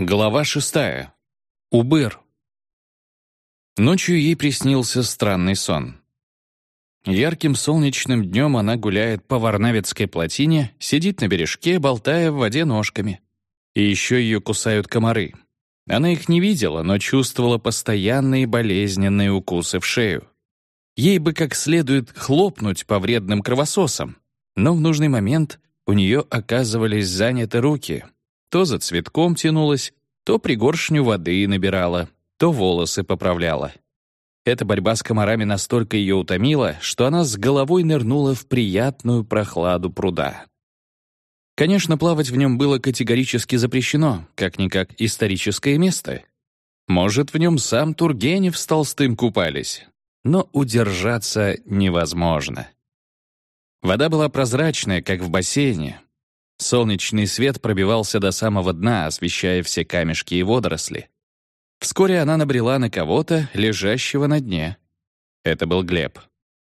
Глава шестая. Убыр. Ночью ей приснился странный сон. Ярким солнечным днем она гуляет по Варнавецкой плотине, сидит на бережке, болтая в воде ножками. И еще ее кусают комары. Она их не видела, но чувствовала постоянные болезненные укусы в шею. Ей бы как следует хлопнуть по вредным кровососам, но в нужный момент у нее оказывались заняты руки — то за цветком тянулась, то пригоршню воды набирала, то волосы поправляла. Эта борьба с комарами настолько ее утомила, что она с головой нырнула в приятную прохладу пруда. Конечно, плавать в нем было категорически запрещено, как-никак историческое место. Может, в нем сам Тургенев с Толстым купались, но удержаться невозможно. Вода была прозрачная, как в бассейне, Солнечный свет пробивался до самого дна, освещая все камешки и водоросли. Вскоре она набрела на кого-то, лежащего на дне. Это был Глеб.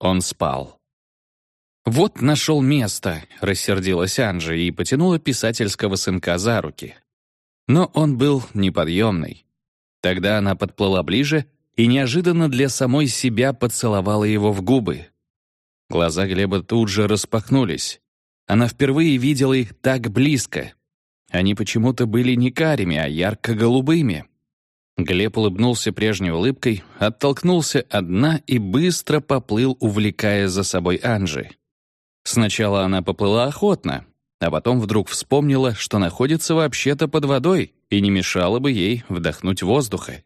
Он спал. «Вот нашел место», — рассердилась Анжи и потянула писательского сынка за руки. Но он был неподъемный. Тогда она подплыла ближе и неожиданно для самой себя поцеловала его в губы. Глаза Глеба тут же распахнулись. Она впервые видела их так близко. Они почему-то были не карими, а ярко-голубыми. Глеб улыбнулся прежней улыбкой, оттолкнулся от дна и быстро поплыл, увлекая за собой Анжи. Сначала она поплыла охотно, а потом вдруг вспомнила, что находится вообще-то под водой и не мешало бы ей вдохнуть воздуха.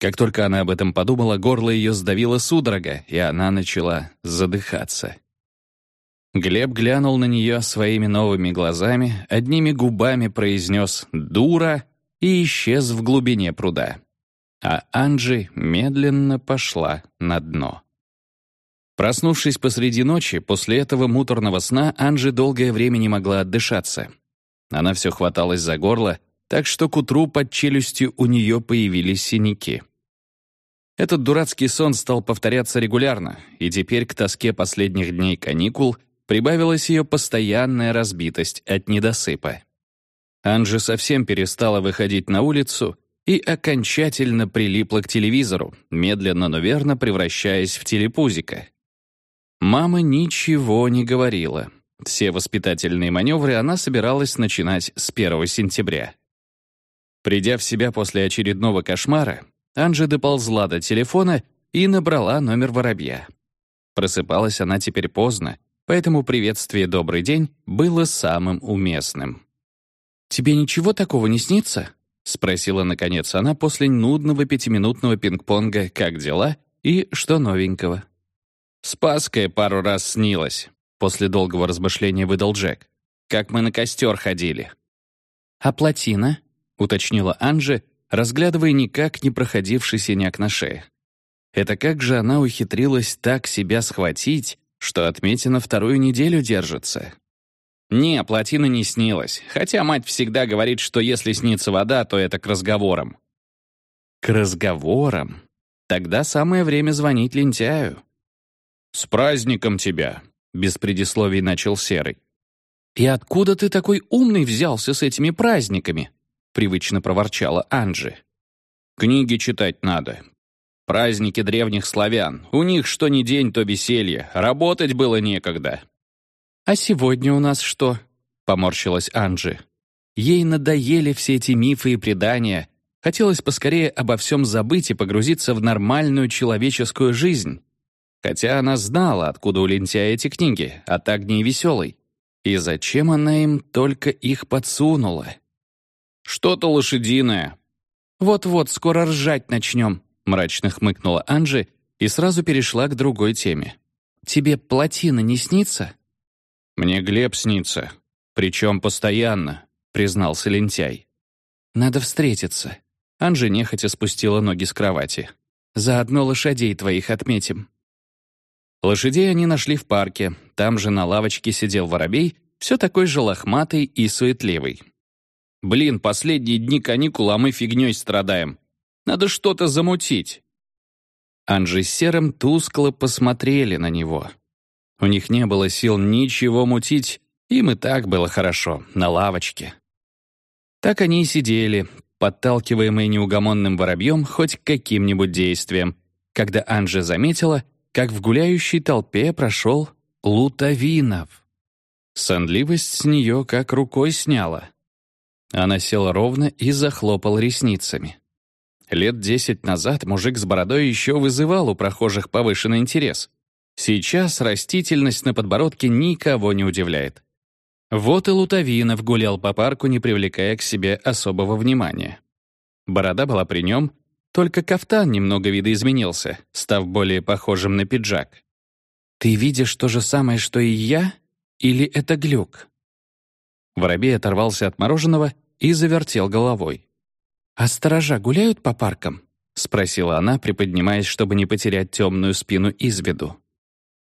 Как только она об этом подумала, горло ее сдавило судорога, и она начала задыхаться. Глеб глянул на нее своими новыми глазами, одними губами произнес «дура» и исчез в глубине пруда. А Анджи медленно пошла на дно. Проснувшись посреди ночи, после этого муторного сна Анджи долгое время не могла отдышаться. Она все хваталась за горло, так что к утру под челюстью у нее появились синяки. Этот дурацкий сон стал повторяться регулярно, и теперь к тоске последних дней каникул прибавилась ее постоянная разбитость от недосыпа. Анжи совсем перестала выходить на улицу и окончательно прилипла к телевизору, медленно, но верно превращаясь в телепузика. Мама ничего не говорила. Все воспитательные маневры она собиралась начинать с 1 сентября. Придя в себя после очередного кошмара, Анжи доползла до телефона и набрала номер воробья. Просыпалась она теперь поздно, поэтому приветствие «добрый день» было самым уместным. «Тебе ничего такого не снится?» — спросила, наконец, она после нудного пятиминутного пинг-понга «Как дела?» и «Что новенького?» «Спасская пару раз снилась», — после долгого размышления выдал Джек. «Как мы на костер ходили». «А плотина?» — уточнила Анжи, разглядывая никак не проходивший синяк на шее. Это как же она ухитрилась так себя схватить, что отметина вторую неделю держится. Не, плотина не снилась, хотя мать всегда говорит, что если снится вода, то это к разговорам. К разговорам? Тогда самое время звонить лентяю. «С праздником тебя!» — без предисловий начал Серый. «И откуда ты такой умный взялся с этими праздниками?» — привычно проворчала Анжи. «Книги читать надо. Праздники древних славян. У них что ни день, то веселье. Работать было некогда. «А сегодня у нас что?» — поморщилась Анджи. Ей надоели все эти мифы и предания. Хотелось поскорее обо всем забыть и погрузиться в нормальную человеческую жизнь. Хотя она знала, откуда у лентяя эти книги, от Агнии Веселой. И зачем она им только их подсунула? «Что-то лошадиное». «Вот-вот, скоро ржать начнем», — мрачно хмыкнула Анжи и сразу перешла к другой теме. «Тебе плотина не снится?» «Мне Глеб снится. Причем постоянно», — признался лентяй. «Надо встретиться». Анжи нехотя спустила ноги с кровати. «Заодно лошадей твоих отметим». Лошадей они нашли в парке. Там же на лавочке сидел воробей, все такой же лохматый и суетливый. «Блин, последние дни каникул, а мы фигней страдаем. Надо что-то замутить». Анжи с Серым тускло посмотрели на него. У них не было сил ничего мутить, им и так было хорошо, на лавочке. Так они и сидели, подталкиваемый неугомонным воробьем хоть каким-нибудь действием, когда Анжи заметила, как в гуляющей толпе прошел Лутавинов. Сонливость с нее как рукой сняла. Она села ровно и захлопала ресницами. Лет десять назад мужик с бородой еще вызывал у прохожих повышенный интерес. Сейчас растительность на подбородке никого не удивляет. Вот и Лутавинов гулял по парку, не привлекая к себе особого внимания. Борода была при нем, только кафтан немного видоизменился, став более похожим на пиджак. «Ты видишь то же самое, что и я? Или это глюк?» Воробей оторвался от мороженого и завертел головой. «А сторожа гуляют по паркам?» — спросила она, приподнимаясь, чтобы не потерять темную спину из виду.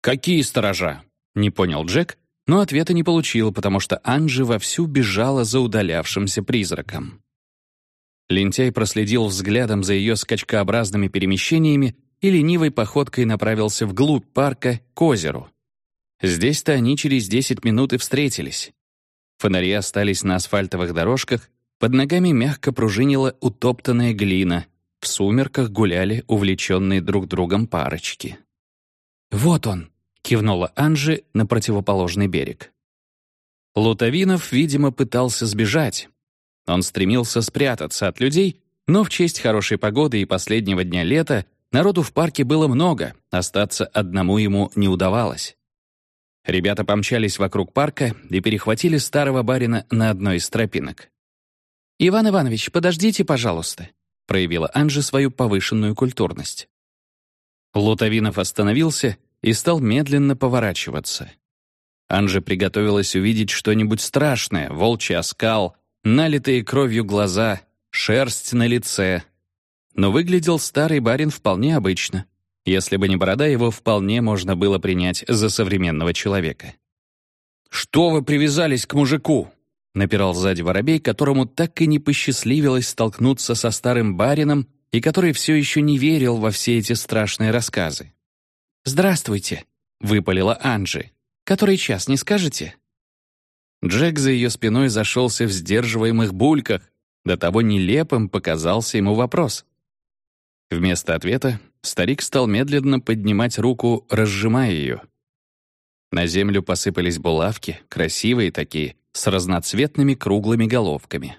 «Какие сторожа?» — не понял Джек, но ответа не получил, потому что Анжи вовсю бежала за удалявшимся призраком. Лентяй проследил взглядом за ее скачкообразными перемещениями и ленивой походкой направился вглубь парка к озеру. Здесь-то они через 10 минут и встретились. Фонари остались на асфальтовых дорожках, под ногами мягко пружинила утоптанная глина, в сумерках гуляли увлеченные друг другом парочки. «Вот он!» — кивнула Анжи на противоположный берег. Лутовинов, видимо, пытался сбежать. Он стремился спрятаться от людей, но в честь хорошей погоды и последнего дня лета народу в парке было много, остаться одному ему не удавалось. Ребята помчались вокруг парка и перехватили старого барина на одной из тропинок. «Иван Иванович, подождите, пожалуйста», — проявила Анжи свою повышенную культурность. Лутовинов остановился и стал медленно поворачиваться. Анжи приготовилась увидеть что-нибудь страшное, волчий оскал, налитые кровью глаза, шерсть на лице. Но выглядел старый барин вполне обычно. Если бы не борода, его вполне можно было принять за современного человека. «Что вы привязались к мужику?» — напирал сзади воробей, которому так и не посчастливилось столкнуться со старым барином и который все еще не верил во все эти страшные рассказы. «Здравствуйте», — выпалила Анджи. «Который час, не скажете?» Джек за ее спиной зашелся в сдерживаемых бульках. До того нелепым показался ему вопрос. Вместо ответа старик стал медленно поднимать руку, разжимая ее. На землю посыпались булавки, красивые такие, с разноцветными круглыми головками.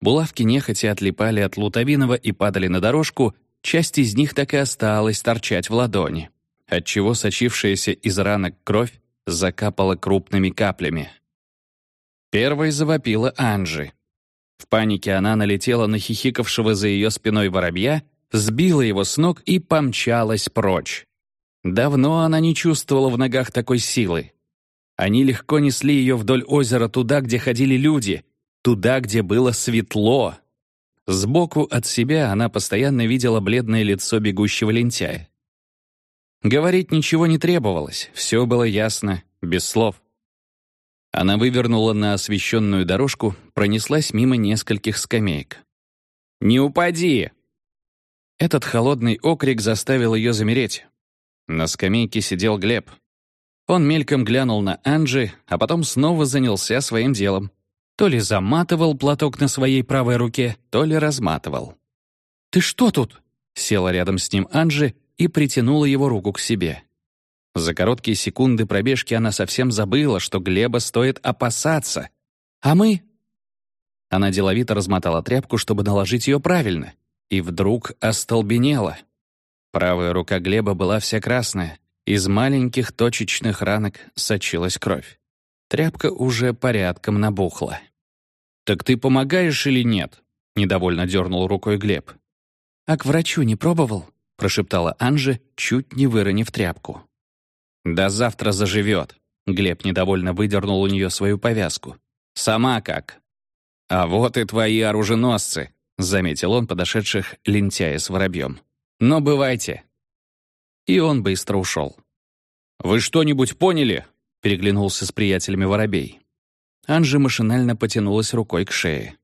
Булавки нехотя отлипали от лутовинова и падали на дорожку, часть из них так и осталась торчать в ладони, отчего сочившаяся из ранок кровь закапала крупными каплями. Первой завопила Анжи. В панике она налетела на хихикавшего за ее спиной воробья, сбила его с ног и помчалась прочь. Давно она не чувствовала в ногах такой силы. Они легко несли ее вдоль озера туда, где ходили люди, туда, где было светло. Сбоку от себя она постоянно видела бледное лицо бегущего лентяя. Говорить ничего не требовалось, все было ясно, без слов. Она вывернула на освещенную дорожку, пронеслась мимо нескольких скамеек. «Не упади!» Этот холодный окрик заставил ее замереть. На скамейке сидел Глеб. Он мельком глянул на Анджи, а потом снова занялся своим делом. То ли заматывал платок на своей правой руке, то ли разматывал. «Ты что тут?» — села рядом с ним Анджи и притянула его руку к себе. За короткие секунды пробежки она совсем забыла, что Глеба стоит опасаться. А мы... Она деловито размотала тряпку, чтобы наложить ее правильно, и вдруг остолбенела. Правая рука Глеба была вся красная, из маленьких точечных ранок сочилась кровь. Тряпка уже порядком набухла. «Так ты помогаешь или нет?» — недовольно дернул рукой Глеб. «А к врачу не пробовал?» — прошептала Анжи, чуть не выронив тряпку. «Да завтра заживет», — Глеб недовольно выдернул у нее свою повязку. «Сама как?» «А вот и твои оруженосцы», — заметил он подошедших лентяя с воробьем. «Но бывайте». И он быстро ушел. «Вы что-нибудь поняли?» — переглянулся с приятелями воробей. Анжи машинально потянулась рукой к шее.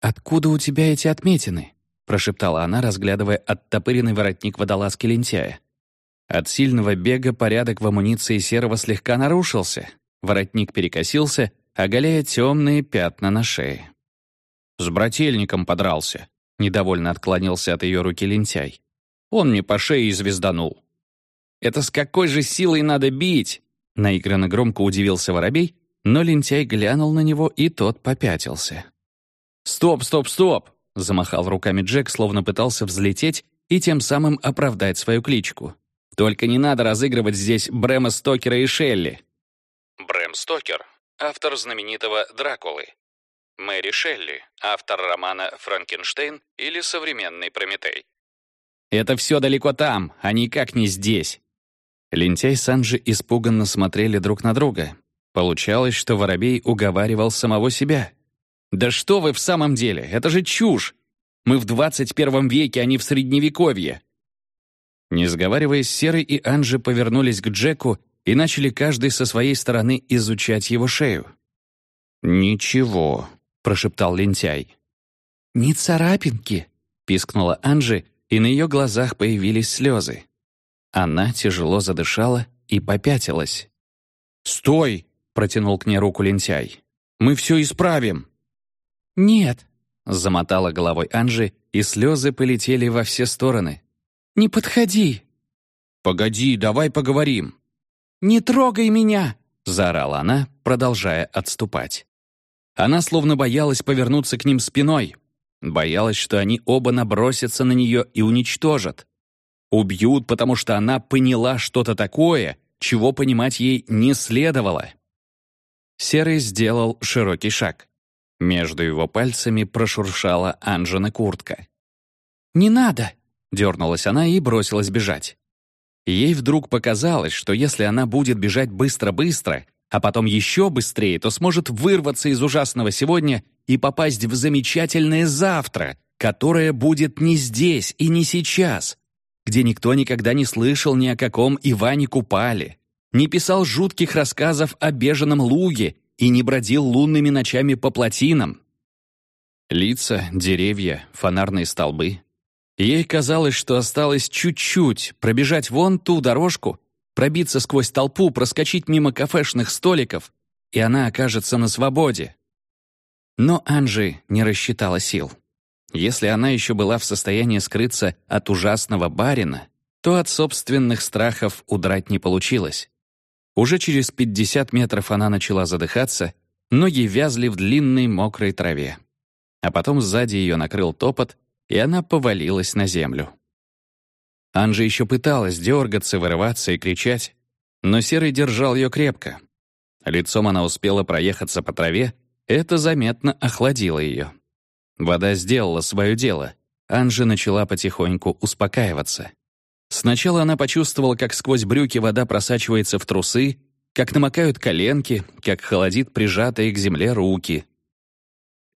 «Откуда у тебя эти отметины?» — прошептала она, разглядывая оттопыренный воротник водолазки лентяя. От сильного бега порядок в амуниции серого слегка нарушился. Воротник перекосился, оголяя темные пятна на шее. С брательником подрался. Недовольно отклонился от ее руки лентяй. Он мне по шее звезданул. «Это с какой же силой надо бить?» Наигранно громко удивился воробей, но лентяй глянул на него, и тот попятился. «Стоп, стоп, стоп!» — замахал руками Джек, словно пытался взлететь и тем самым оправдать свою кличку. «Только не надо разыгрывать здесь Брэма Стокера и Шелли». Брэм Стокер — автор знаменитого «Дракулы». Мэри Шелли — автор романа «Франкенштейн» или «Современный Прометей». «Это все далеко там, а никак не здесь». Лентяй и Санджи испуганно смотрели друг на друга. Получалось, что Воробей уговаривал самого себя. «Да что вы в самом деле? Это же чушь! Мы в 21 веке, а не в Средневековье!» Не сговариваясь, Серый и Анжи повернулись к Джеку и начали каждый со своей стороны изучать его шею. «Ничего», — прошептал лентяй. «Не царапинки», — пискнула Анжи, и на ее глазах появились слезы. Она тяжело задышала и попятилась. «Стой!» — протянул к ней руку лентяй. «Мы все исправим!» «Нет», — замотала головой Анжи, и слезы полетели во все стороны. «Не подходи!» «Погоди, давай поговорим!» «Не трогай меня!» — заорала она, продолжая отступать. Она словно боялась повернуться к ним спиной, боялась, что они оба набросятся на нее и уничтожат. Убьют, потому что она поняла что-то такое, чего понимать ей не следовало. Серый сделал широкий шаг. Между его пальцами прошуршала Анжина куртка. «Не надо!» — дернулась она и бросилась бежать. Ей вдруг показалось, что если она будет бежать быстро-быстро, а потом еще быстрее, то сможет вырваться из ужасного сегодня и попасть в замечательное завтра, которое будет не здесь и не сейчас, где никто никогда не слышал ни о каком Иване Купале, не писал жутких рассказов о беженом луге и не бродил лунными ночами по плотинам. Лица, деревья, фонарные столбы. Ей казалось, что осталось чуть-чуть пробежать вон ту дорожку, пробиться сквозь толпу, проскочить мимо кафешных столиков, и она окажется на свободе. Но Анжи не рассчитала сил. Если она еще была в состоянии скрыться от ужасного барина, то от собственных страхов удрать не получилось. Уже через 50 метров она начала задыхаться, ноги вязли в длинной мокрой траве. А потом сзади ее накрыл топот, и она повалилась на землю. Анжи еще пыталась дергаться, вырываться и кричать, но Серый держал ее крепко. Лицом она успела проехаться по траве, это заметно охладило ее. Вода сделала свое дело. Анжи начала потихоньку успокаиваться. Сначала она почувствовала, как сквозь брюки вода просачивается в трусы, как намокают коленки, как холодит прижатые к земле руки.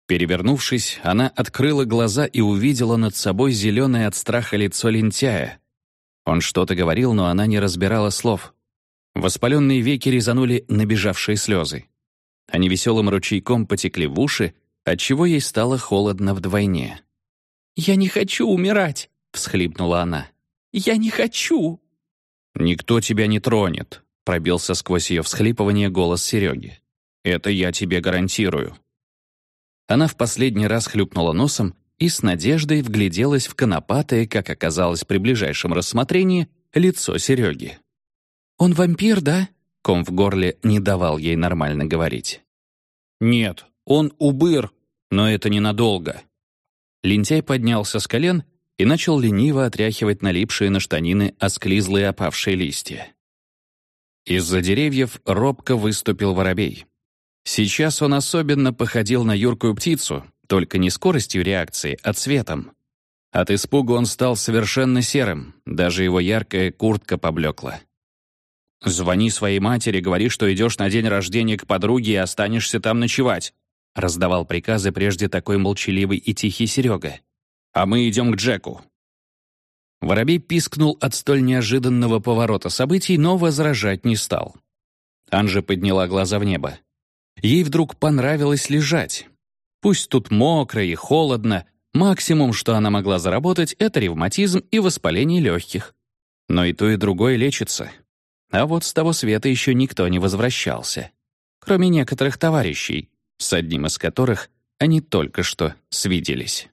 Перевернувшись, она открыла глаза и увидела над собой зеленое от страха лицо лентяя. Он что-то говорил, но она не разбирала слов. Воспаленные веки резанули набежавшие слезы. Они веселым ручейком потекли в уши, отчего ей стало холодно вдвойне. «Я не хочу умирать!» — всхлипнула она. «Я не хочу!» «Никто тебя не тронет», — пробился сквозь ее всхлипывание голос Сереги. «Это я тебе гарантирую». Она в последний раз хлюпнула носом и с надеждой вгляделась в конопатое, как оказалось при ближайшем рассмотрении, лицо Сереги. «Он вампир, да?» Ком в горле не давал ей нормально говорить. «Нет, он убыр, но это ненадолго». Лентяй поднялся с колен и начал лениво отряхивать налипшие на штанины осклизлые опавшие листья. Из-за деревьев робко выступил воробей. Сейчас он особенно походил на юркую птицу, только не скоростью реакции, а цветом. От испуга он стал совершенно серым, даже его яркая куртка поблекла. «Звони своей матери, говори, что идешь на день рождения к подруге и останешься там ночевать», раздавал приказы прежде такой молчаливый и тихий Серега. «А мы идем к Джеку». Воробей пискнул от столь неожиданного поворота событий, но возражать не стал. Анжа подняла глаза в небо. Ей вдруг понравилось лежать. Пусть тут мокро и холодно, максимум, что она могла заработать, это ревматизм и воспаление легких. Но и то, и другое лечится. А вот с того света еще никто не возвращался. Кроме некоторых товарищей, с одним из которых Они только что свиделись.